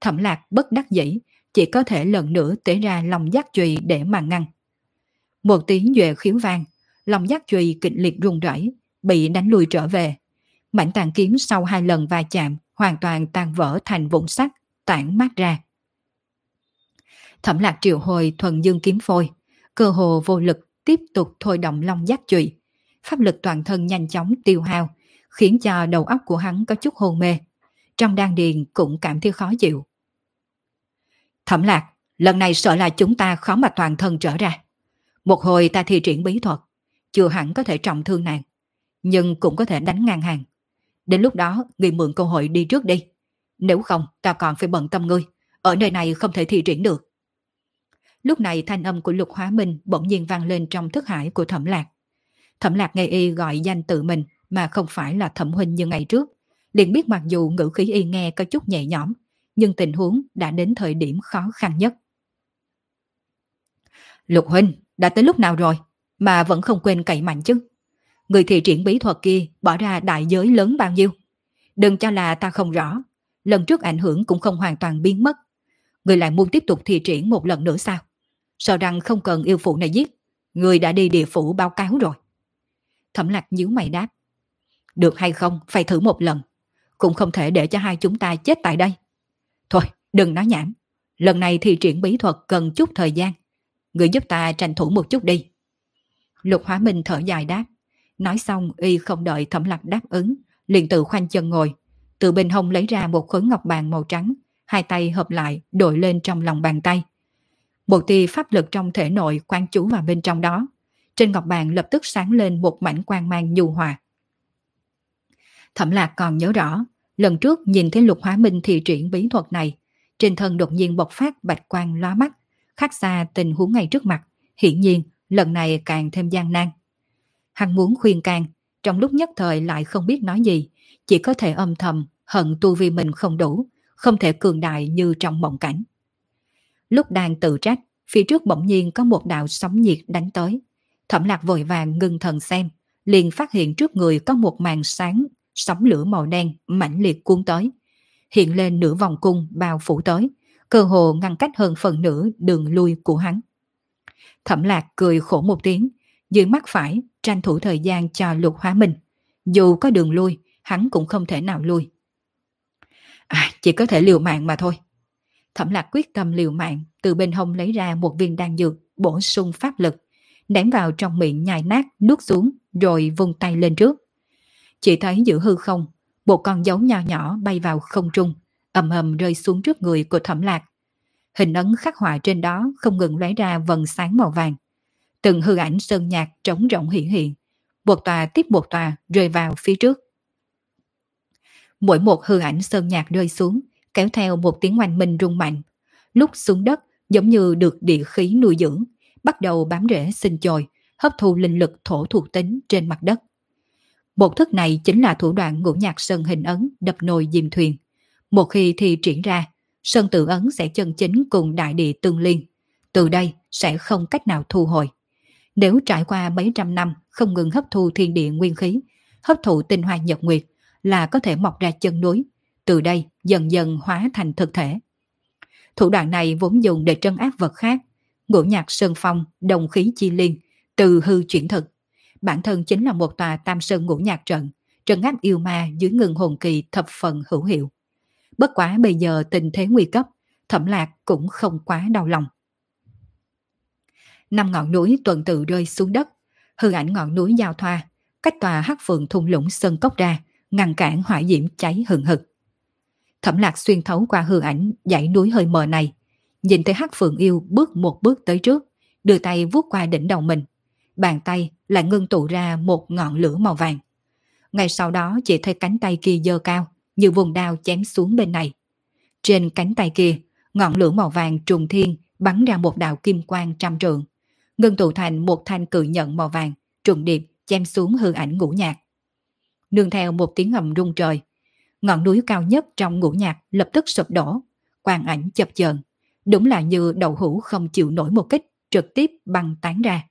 Thẩm lạc bất đắc dĩ, chỉ có thể lần nữa tế ra lòng giác chùy để mà ngăn. Một tiếng duệ khiếu vang, lòng giác chùy kịch liệt rung rẩy, bị đánh lùi trở về. Mảnh tàn kiếm sau hai lần va chạm hoàn toàn tan vỡ thành vụn sắt, tản mát ra. Thẩm lạc triệu hồi thuần dương kiếm phôi, cơ hồ vô lực tiếp tục thôi động long giác chùy. Pháp lực toàn thân nhanh chóng tiêu hao, khiến cho đầu óc của hắn có chút hôn mê. Trong đan điền cũng cảm thấy khó chịu. Thẩm lạc, lần này sợ là chúng ta khó mà toàn thân trở ra. Một hồi ta thi triển bí thuật, chưa hẳn có thể trọng thương nàng, nhưng cũng có thể đánh ngang hàng. Đến lúc đó, người mượn cơ hội đi trước đi. Nếu không, ta còn phải bận tâm ngươi. Ở nơi này không thể thi triển được. Lúc này thanh âm của Lục Hóa Minh bỗng nhiên vang lên trong thức hải của Thẩm Lạc. Thẩm Lạc nghe y gọi danh tự mình mà không phải là Thẩm Huynh như ngày trước. liền biết mặc dù ngữ khí y nghe có chút nhẹ nhõm, nhưng tình huống đã đến thời điểm khó khăn nhất. Lục Huynh, đã tới lúc nào rồi, mà vẫn không quên cậy mạnh chứ. Người thị triển bí thuật kia bỏ ra đại giới lớn bao nhiêu. Đừng cho là ta không rõ, lần trước ảnh hưởng cũng không hoàn toàn biến mất. Người lại muốn tiếp tục thị triển một lần nữa sao? Sợ rằng không cần yêu phụ này giết, người đã đi địa phủ báo cáo rồi. Thẩm lạc nhíu mày đáp. Được hay không, phải thử một lần. Cũng không thể để cho hai chúng ta chết tại đây. Thôi, đừng nói nhảm. Lần này thì triển bí thuật cần chút thời gian. Người giúp ta tranh thủ một chút đi. Lục Hóa Minh thở dài đáp. Nói xong y không đợi thẩm lạc đáp ứng, liền tự khoanh chân ngồi. Từ bên hông lấy ra một khối ngọc bàn màu trắng, hai tay hợp lại đội lên trong lòng bàn tay. Một tia pháp lực trong thể nội quan chú vào bên trong đó. Trên ngọc bàn lập tức sáng lên một mảnh quang mang nhu hòa. Thẩm lạc còn nhớ rõ, lần trước nhìn thấy lục hóa minh thị triển bí thuật này, trên thân đột nhiên bộc phát bạch quang lóa mắt, khác xa tình huống ngay trước mặt, hiển nhiên lần này càng thêm gian nan. Hắn muốn khuyên can, trong lúc nhất thời lại không biết nói gì, chỉ có thể âm thầm hận tu vi mình không đủ, không thể cường đại như trong mộng cảnh. Lúc đang tự trách, phía trước bỗng nhiên có một đạo sóng nhiệt đánh tới. Thẩm lạc vội vàng ngưng thần xem, liền phát hiện trước người có một màn sáng, sóng lửa màu đen, mãnh liệt cuốn tới. hiện lên nửa vòng cung bao phủ tới, cơ hồ ngăn cách hơn phần nửa đường lui của hắn. Thẩm lạc cười khổ một tiếng, dưới mắt phải tranh thủ thời gian cho lục hóa mình Dù có đường lui, hắn cũng không thể nào lui. À, chỉ có thể liều mạng mà thôi. Thẩm lạc quyết tâm liều mạng, từ bên hông lấy ra một viên đan dược, bổ sung pháp lực, ném vào trong miệng nhai nát, nuốt xuống, rồi vung tay lên trước. Chỉ thấy giữa hư không, một con dấu nho nhỏ bay vào không trung, ầm ầm rơi xuống trước người của thẩm lạc. Hình ấn khắc họa trên đó không ngừng lóe ra vần sáng màu vàng. Từng hư ảnh sơn nhạc trống rộng hiện hiện, một tòa tiếp một tòa rơi vào phía trước. Mỗi một hư ảnh sơn nhạc rơi xuống, kéo theo một tiếng oanh minh rung mạnh. Lúc xuống đất giống như được địa khí nuôi dưỡng, bắt đầu bám rễ sinh chồi, hấp thu linh lực thổ thuộc tính trên mặt đất. Một thức này chính là thủ đoạn ngũ nhạc sơn hình ấn đập nồi diêm thuyền. Một khi thi triển ra, sơn tự ấn sẽ chân chính cùng đại địa tương liên. Từ đây sẽ không cách nào thu hồi. Nếu trải qua mấy trăm năm không ngừng hấp thu thiên địa nguyên khí, hấp thụ tinh hoa nhật nguyệt là có thể mọc ra chân núi, từ đây dần dần hóa thành thực thể. Thủ đoạn này vốn dùng để trấn áp vật khác, ngũ nhạc sơn phong, đồng khí chi liên, từ hư chuyển thực. Bản thân chính là một tòa tam sơn ngũ nhạc trận, trấn áp yêu ma dưới ngừng hồn kỳ thập phần hữu hiệu. Bất quá bây giờ tình thế nguy cấp, thẩm lạc cũng không quá đau lòng. Năm ngọn núi tuần tự rơi xuống đất, hư ảnh ngọn núi giao thoa, cách tòa hắc phượng thung lũng sơn cốc ra, ngăn cản hỏa diễm cháy hừng hực. Thẩm lạc xuyên thấu qua hư ảnh dãy núi hơi mờ này, nhìn thấy hắc phượng yêu bước một bước tới trước, đưa tay vuốt qua đỉnh đầu mình. Bàn tay lại ngưng tụ ra một ngọn lửa màu vàng. Ngay sau đó chỉ thấy cánh tay kia dơ cao, như vùng đao chém xuống bên này. Trên cánh tay kia, ngọn lửa màu vàng trùng thiên bắn ra một đạo kim quang trăm trượng, ngưng tụ thành một thanh cự nhận màu vàng, trùng điệp chém xuống hư ảnh ngũ nhạc. Nương theo một tiếng ngầm rung trời, ngọn núi cao nhất trong ngũ nhạc lập tức sụp đổ, quang ảnh chập chờn, đúng là như đầu hũ không chịu nổi một kích, trực tiếp băng tán ra.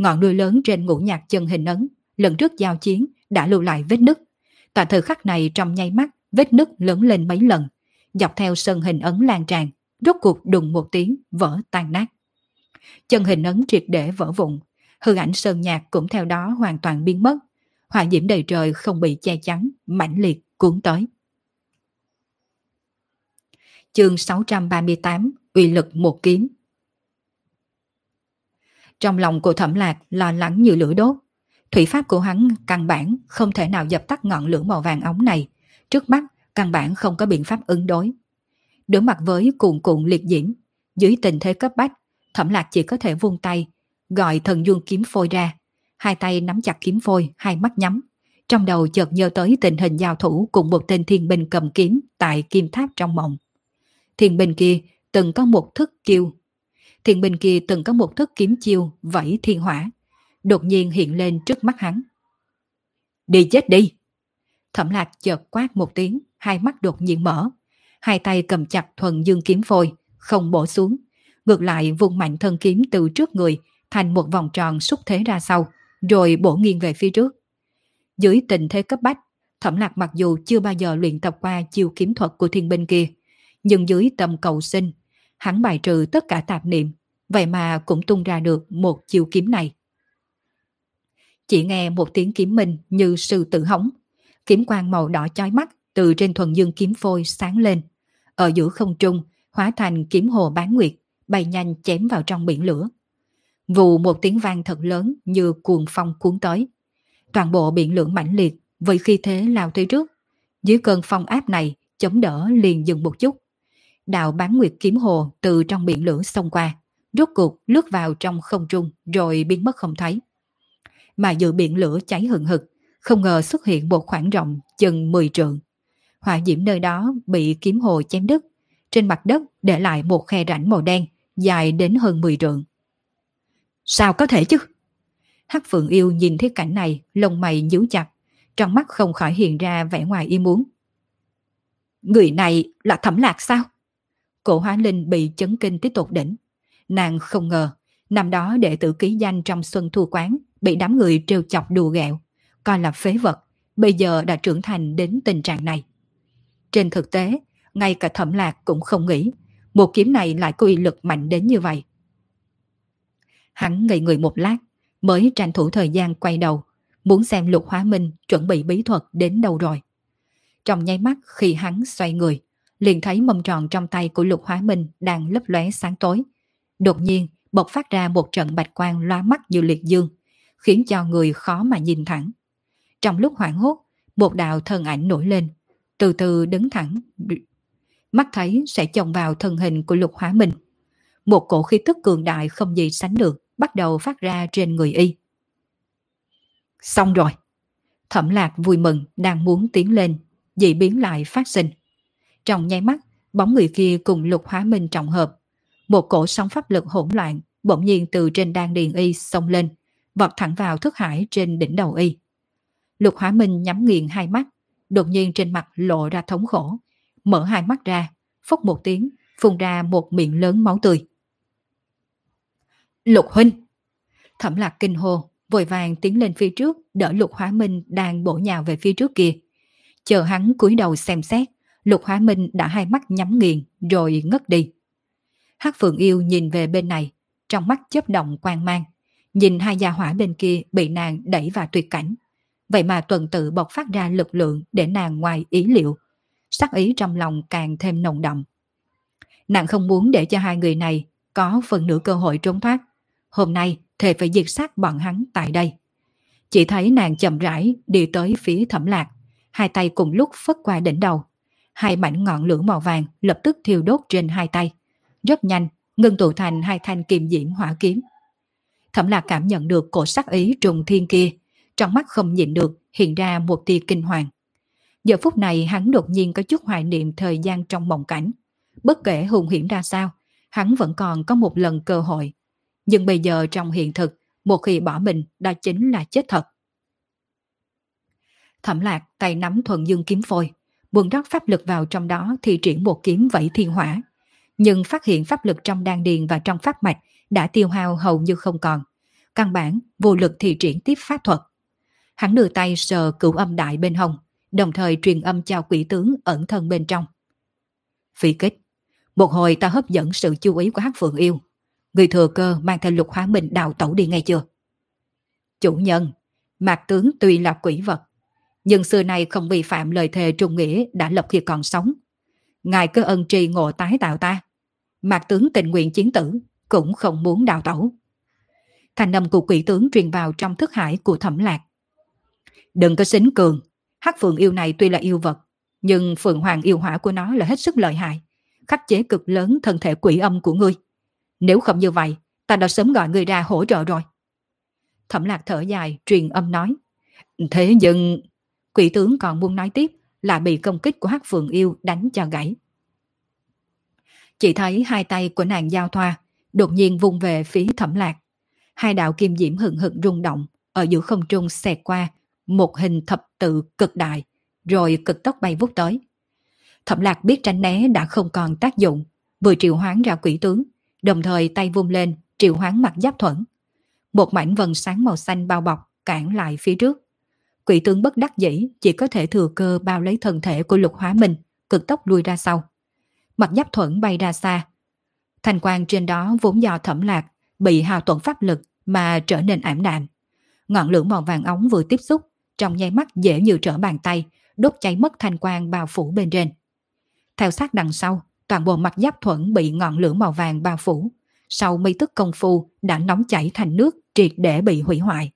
Ngọn đuôi lớn trên ngũ nhạc chân hình ấn, lần trước giao chiến đã lưu lại vết nứt. Tại thời khắc này trong nháy mắt, vết nứt lớn lên mấy lần, dọc theo sân hình ấn lan tràn, rốt cuộc đùng một tiếng vỡ tan nát. Chân hình ấn triệt để vỡ vụn, hư ảnh sơn nhạc cũng theo đó hoàn toàn biến mất. Hỏa diễm đầy trời không bị che chắn, mãnh liệt cuốn tới. Chương 638 Uy lực một kiếm trong lòng của thẩm lạc lo lắng như lửa đốt. Thủy pháp của hắn căn bản không thể nào dập tắt ngọn lửa màu vàng ống này. Trước mắt căn bản không có biện pháp ứng đối. Đối mặt với cuồn cuộn liệt diễm, dưới tình thế cấp bách, thẩm lạc chỉ có thể vung tay, gọi thần dương kiếm phôi ra. Hai tay nắm chặt kiếm phôi, hai mắt nhắm. Trong đầu chợt nhớ tới tình hình giao thủ cùng một tên thiên binh cầm kiếm tại kim tháp trong mộng. Thiên binh kia từng có một thức kiêu. Thiên bình kia từng có một thức kiếm chiêu vẫy thiên hỏa. Đột nhiên hiện lên trước mắt hắn. Đi chết đi! Thẩm lạc chợt quát một tiếng, hai mắt đột nhiên mở. Hai tay cầm chặt thuần dương kiếm phôi, không bổ xuống. Ngược lại vùng mạnh thân kiếm từ trước người thành một vòng tròn xúc thế ra sau, rồi bổ nghiêng về phía trước. Dưới tình thế cấp bách, Thẩm Lạc mặc dù chưa bao giờ luyện tập qua chiêu kiếm thuật của thiên binh kia, nhưng dưới tầm cầu sinh, hắn bài trừ tất cả tạp niệm, vậy mà cũng tung ra được một chiêu kiếm này. Chỉ nghe một tiếng kiếm minh như sư tử hóng, kiếm quang màu đỏ chói mắt từ trên thuần dương kiếm phôi sáng lên, ở giữa không trung hóa thành kiếm hồ bán nguyệt, bay nhanh chém vào trong biển lửa. Vù một tiếng vang thật lớn như cuồng phong cuốn tới. Toàn bộ biển lửa mãnh liệt với khi thế lao tới trước. Dưới cơn phong áp này, chống đỡ liền dừng một chút. Đạo bán nguyệt kiếm hồ từ trong biển lửa xông qua, rốt cuộc lướt vào trong không trung rồi biến mất không thấy. Mà dự biển lửa cháy hừng hực, không ngờ xuất hiện một khoảng rộng chừng 10 trượng. Hỏa diễm nơi đó bị kiếm hồ chém đứt, trên mặt đất để lại một khe rãnh màu đen dài đến hơn 10 trượng. Sao có thể chứ? Hắc Phượng Yêu nhìn thấy cảnh này, lông mày nhíu chặt, trong mắt không khỏi hiện ra vẻ ngoài ý muốn. Người này là thẩm lạc sao? Cổ hóa linh bị chấn kinh tiếp tục đỉnh. Nàng không ngờ, năm đó đệ tử ký danh trong xuân thu quán bị đám người trêu chọc đùa ghẹo, coi là phế vật, bây giờ đã trưởng thành đến tình trạng này. Trên thực tế, ngay cả thẩm lạc cũng không nghĩ một kiếm này lại có uy lực mạnh đến như vậy. Hắn ngây người một lát, mới tranh thủ thời gian quay đầu, muốn xem lục hóa minh chuẩn bị bí thuật đến đâu rồi. Trong nháy mắt khi hắn xoay người, liền thấy mâm tròn trong tay của lục hóa minh đang lấp lóe sáng tối. Đột nhiên, bộc phát ra một trận bạch quang loa mắt như liệt dương, khiến cho người khó mà nhìn thẳng. Trong lúc hoảng hốt, một đạo thân ảnh nổi lên, từ từ đứng thẳng, mắt thấy sẽ chồng vào thân hình của lục hóa minh. Một cổ khí tức cường đại không gì sánh được, bắt đầu phát ra trên người y. Xong rồi. Thẩm lạc vui mừng đang muốn tiến lên, dị biến lại phát sinh. Trong nháy mắt, bóng người kia cùng lục hóa minh trọng hợp. Một cổ sóng pháp lực hỗn loạn bỗng nhiên từ trên đan điền y xông lên, vọt thẳng vào thức hải trên đỉnh đầu y. Lục hóa minh nhắm nghiền hai mắt, đột nhiên trên mặt lộ ra thống khổ, mở hai mắt ra, phốc một tiếng, phun ra một miệng lớn máu tươi. Lục huynh! Thẩm lạc kinh hô, vội vàng tiến lên phía trước, đỡ lục hóa minh đang bổ nhào về phía trước kia. Chờ hắn cúi đầu xem xét, lục hóa minh đã hai mắt nhắm nghiền rồi ngất đi. Hắc Phượng Yêu nhìn về bên này, trong mắt chớp động quang mang, nhìn hai gia hỏa bên kia bị nàng đẩy vào tuyệt cảnh. Vậy mà tuần tự bộc phát ra lực lượng để nàng ngoài ý liệu, sắc ý trong lòng càng thêm nồng đậm. Nàng không muốn để cho hai người này có phần nửa cơ hội trốn thoát. Hôm nay thề phải diệt sát bọn hắn tại đây. Chỉ thấy nàng chậm rãi đi tới phía thẩm lạc, hai tay cùng lúc phất qua đỉnh đầu. Hai mảnh ngọn lửa màu vàng lập tức thiêu đốt trên hai tay. Rất nhanh, ngưng tụ thành hai thanh kiềm diễm hỏa kiếm. Thẩm lạc cảm nhận được cổ sắc ý trùng thiên kia, trong mắt không nhịn được hiện ra một tia kinh hoàng. Giờ phút này hắn đột nhiên có chút hoài niệm thời gian trong mộng cảnh. Bất kể hùng hiểm ra sao, hắn vẫn còn có một lần cơ hội. Nhưng bây giờ trong hiện thực, một khi bỏ mình đó chính là chết thật. Thẩm lạc tay nắm thuần dương kiếm phôi, buồn rót pháp lực vào trong đó thì triển một kiếm vẫy thiên hỏa. Nhưng phát hiện pháp lực trong đan điền và trong pháp mạch đã tiêu hao hầu như không còn. Căn bản, vô lực thì triển tiếp pháp thuật. Hắn đưa tay sờ cửu âm đại bên hông, đồng thời truyền âm chào quỷ tướng ẩn thân bên trong. Phi kích, một hồi ta hấp dẫn sự chú ý của hát phượng yêu. Người thừa cơ mang theo lục hóa mình đào tẩu đi ngay chưa? Chủ nhân, mạc tướng tuy là quỷ vật, nhưng xưa nay không vi phạm lời thề trung nghĩa đã lập khi còn sống. Ngài cơ ân trì ngộ tái tạo ta. Mạc tướng tình nguyện chiến tử, cũng không muốn đào tẩu. Thành âm của quỷ tướng truyền vào trong thức hải của thẩm lạc. Đừng có xính cường, Hắc phượng yêu này tuy là yêu vật, nhưng phượng hoàng yêu hỏa của nó là hết sức lợi hại, khắc chế cực lớn thân thể quỷ âm của ngươi. Nếu không như vậy, ta đã sớm gọi ngươi ra hỗ trợ rồi. Thẩm lạc thở dài, truyền âm nói. Thế nhưng... Quỷ tướng còn muốn nói tiếp là bị công kích của hắc phượng yêu đánh cho gãy. Chỉ thấy hai tay của nàng giao thoa, đột nhiên vung về phía thẩm lạc. Hai đạo kim diễm hừng hực rung động, ở giữa không trung xẹt qua, một hình thập tự cực đại, rồi cực tốc bay vút tới. Thẩm lạc biết tránh né đã không còn tác dụng, vừa triệu hoán ra quỷ tướng, đồng thời tay vung lên triệu hoán mặt giáp thuẫn. Một mảnh vần sáng màu xanh bao bọc cản lại phía trước. Quỷ tướng bất đắc dĩ chỉ có thể thừa cơ bao lấy thân thể của lục hóa minh, cực tốc lui ra sau. Mặt giáp thuẫn bay ra xa. Thành quang trên đó vốn do thẩm lạc, bị hào tuần pháp lực mà trở nên ảm đạm. Ngọn lửa màu vàng ống vừa tiếp xúc, trong nháy mắt dễ như trở bàn tay, đốt cháy mất thanh quang bao phủ bên trên. Theo sát đằng sau, toàn bộ mặt giáp thuẫn bị ngọn lửa màu vàng bao phủ. Sau mấy tức công phu đã nóng chảy thành nước triệt để bị hủy hoại.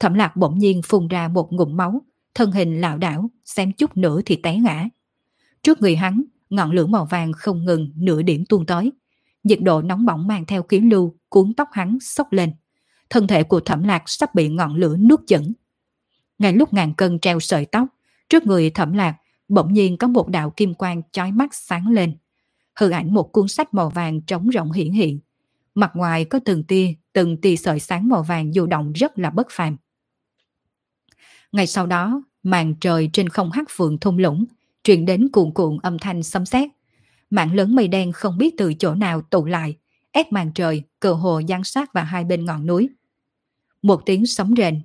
Thẩm lạc bỗng nhiên phun ra một ngụm máu, thân hình lảo đảo, xem chút nữa thì té ngã. Trước người hắn, ngọn lửa màu vàng không ngừng nửa điểm tuôn tới. Nhiệt độ nóng bỏng mang theo khí lưu cuốn tóc hắn sốc lên. Thân thể của thẩm lạc sắp bị ngọn lửa nuốt chửng. Ngay lúc ngàn cân treo sợi tóc, trước người thẩm lạc bỗng nhiên có một đạo kim quang chói mắt sáng lên. Hư ảnh một cuốn sách màu vàng trống rộng hiển hiện. Mặt ngoài có từng tia, từng tia sợi sáng màu vàng dù động rất là bất phàm. Ngay sau đó, màn trời trên không hắc phượng thung lũng, truyền đến cuộn cuộn âm thanh xâm xét. Mạng lớn mây đen không biết từ chỗ nào tụ lại, ép màn trời, cờ hồ gian sát vào hai bên ngọn núi. Một tiếng sấm rền,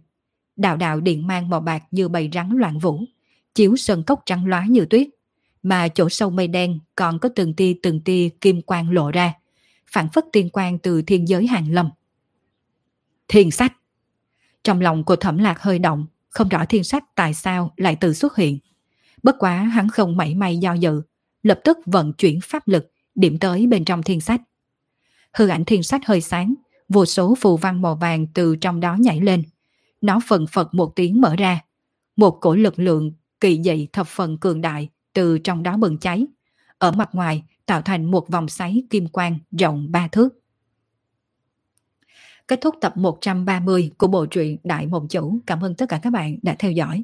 đạo đạo điện mang màu bạc như bầy rắn loạn vũ, chiếu sơn cốc trắng lóa như tuyết. mà chỗ sâu mây đen còn có từng tia từng tia kim quang lộ ra, phản phất tiên quang từ thiên giới hàng lâm. Thiên sách Trong lòng của thẩm lạc hơi động, không rõ thiên sách tại sao lại tự xuất hiện. Bất quá hắn không mảy may do dự, lập tức vận chuyển pháp lực, điểm tới bên trong thiên sách. Hư ảnh thiên sách hơi sáng, vô số phù văn màu vàng từ trong đó nhảy lên. Nó phần phật một tiếng mở ra. Một cổ lực lượng kỳ dị thập phần cường đại từ trong đó bừng cháy. Ở mặt ngoài tạo thành một vòng xoáy kim quang rộng ba thước. Kết thúc tập 130 của bộ truyện Đại Mộng Chủ. Cảm ơn tất cả các bạn đã theo dõi.